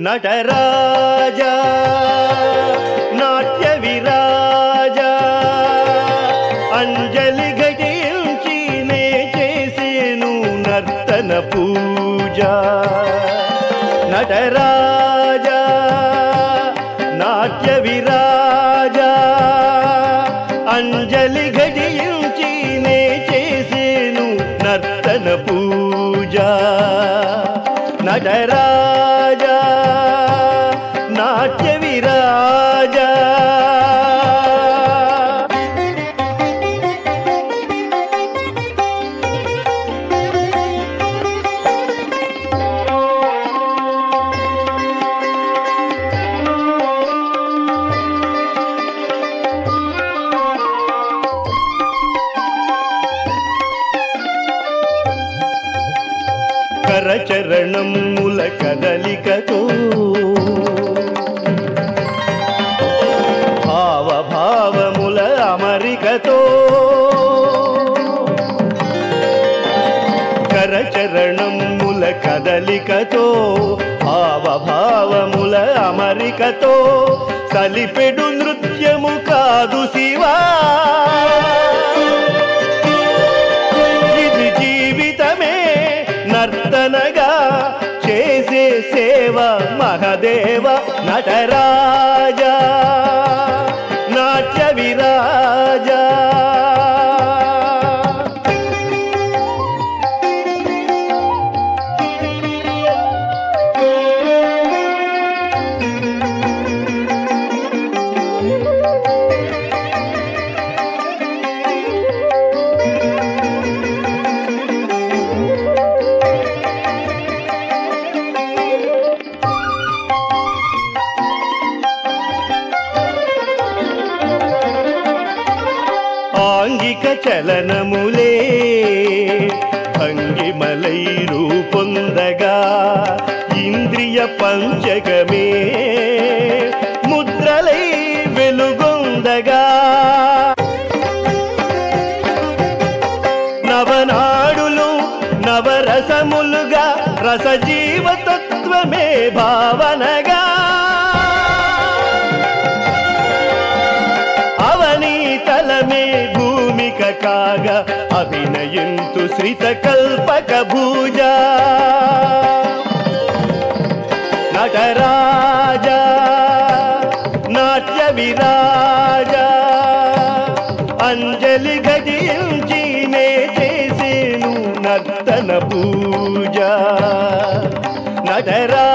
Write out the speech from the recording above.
నటరాజా నాట్య విరాజా అంజలి ఘటించి నే చేసేను నర్తన పూజ. నటరాజా నాట్య విరాజా అంజలి ఘటించి నే చేసేను నర్తన పూజ. నటరా కరచరణముల కదలికతో. భావభావముల అమరికతో. కరచరణముల కదలికతో భావభావముల అమరికతో. సలిపెడు నృత్యము కాదు శివా. నటరాజా ఆంగిక చలనములే భంగిమలై రూపొందగా ఇంద్రియ పంచకమే ముద్రలై వెలుగొందగా. నవనాడులు నవరసములుగా రసజీవతత్వమే భావనగా. అవనీతలమే భూమిక కాగా అభినయింతు శ్రిత కల్పక భూజ నటరాజా నాట్య విరాజా అంజలి గజించి నే చేసేను నర్తన పూజ నటరాజా